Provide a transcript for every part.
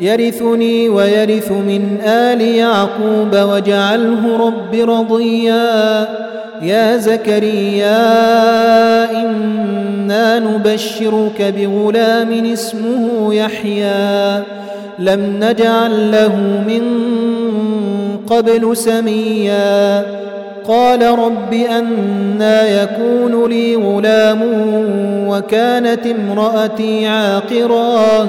يرثني ويرث من آل يعقوب واجعله رب رضيا. يا زكريا إنا نبشرك بغلام اسمه يحيى. لم نجعل له من قبل سميا. قال رب أنا يكون لي غلام وكانت امرأتي عاقرا.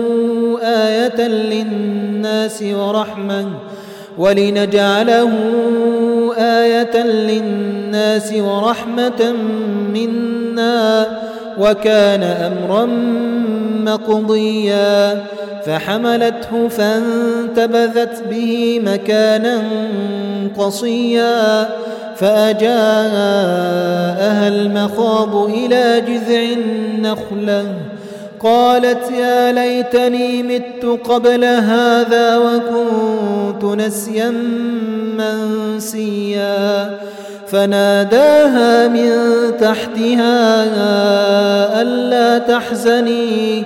آية للناس ورحمة ولنجعله آية للناس ورحمة منا وكان أمرا مقضيا فحملته فانتبذت به مكانا قصيا فأجاءها المخاض إلى جذع النخلة قالت يا ليتني مت قبل هذا وكنت نسيا منسيا. فناداها من تحتها ألا تحزني.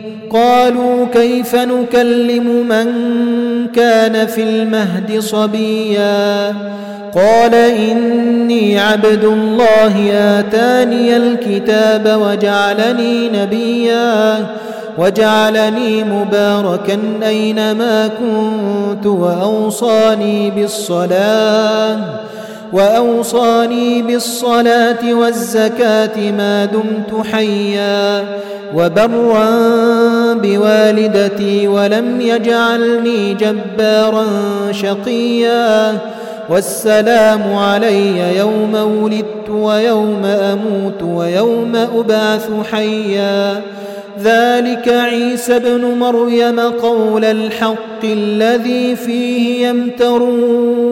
قالوا كيف نكلم من كان في المهد صبيا قال إني عبد الله آتاني الكتاب وجعلني نبيا وجعلني مباركا أينما كنت وأوصاني بالصلاة وأوصاني بالصلاة والزكاة ما دمت حيا وبرا بوالدتي ولم يجعلني جبارا شقيا والسلام علي يوم ولدت ويوم أموت ويوم أبعث حيا ذلك عيسى ابن مريم قول الحق الذي فيه يمترون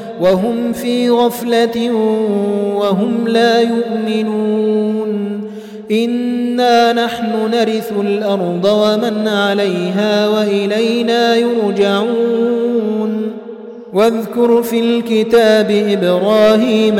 وهم في غفلة وهم لا يؤمنون. إنا نحن نرث الأرض ومن عليها وإلينا يرجعون. واذكر في الكتاب إبراهيم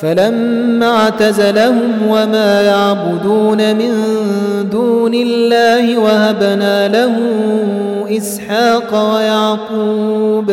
فلما اعتزلهم وما يعبدون من دون الله وهبنا له إسحاق ويعقوب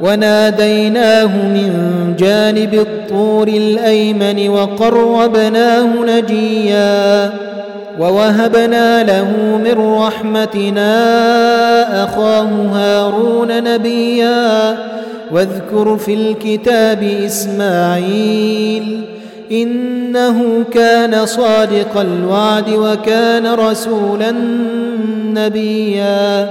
وناديناه من جانب الطور الأيمن وقربناه نجيا ووهبنا له من رحمتنا أخاه هارون نبيا واذكر في الكتاب إسماعيل إنه كان صادق الوعد وكان رسولا نبيا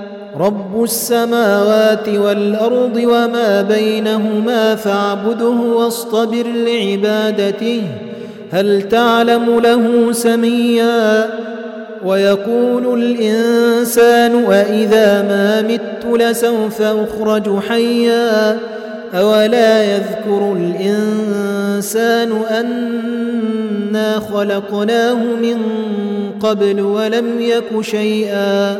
رب السماوات والأرض وما بينهما فاعبده واصطبر لعبادته. هل تعلم له سميا؟ ويقول الإنسان أإذا ما مت لسوف أخرج حيا؟ أولا يذكر الإنسان أنا خلقناه من قبل ولم يك شيئا؟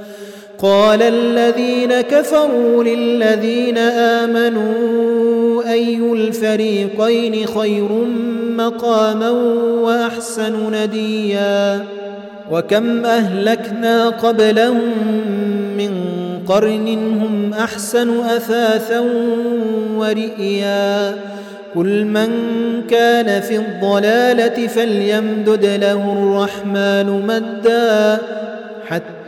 قال الذين كفروا للذين آمنوا أي الفريقين خير مقاما وأحسن نديا وكم أهلكنا قبلهم من قرن هم أحسن أثاثا ورئيا كل من كان في الضلالة فليمدد له الرحمن مدا حتى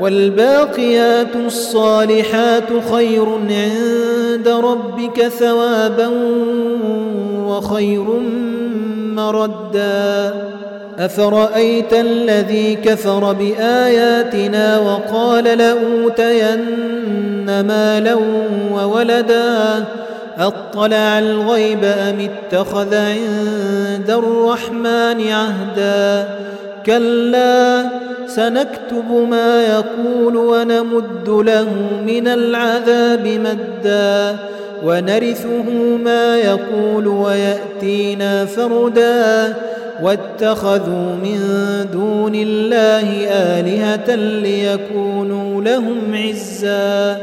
والباقيات الصالحات خير عند ربك ثوابا وخير مردا. أفرأيت الذي كفر بآياتنا وقال لأوتين مالا وولدا؟ أطلع الغيب أم اتخذ عند الرحمن عهدا؟ كلا سنكتب ما يقول ونمد له من العذاب مدا ونرثه ما يقول ويأتينا فردا واتخذوا من دون الله آلهة ليكونوا لهم عزا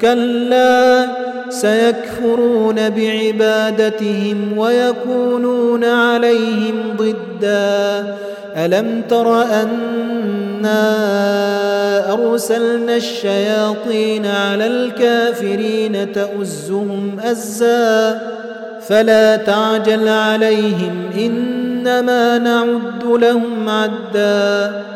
كلا سيكفرون بعبادتهم ويكونون عليهم ضدا. ألم تر أنا أرسلنا الشياطين على الكافرين تؤزهم أزا؟ فلا تعجل عليهم إنما نعد لهم عدا.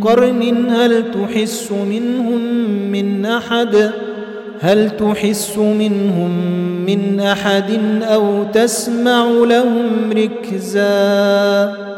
قرن هل تحس منهم من أحد؟ هل تحس منهم من أحد أو تسمع لهم ركزا؟